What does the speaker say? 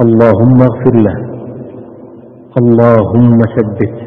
اللهم اغفر له. اللهم ثبته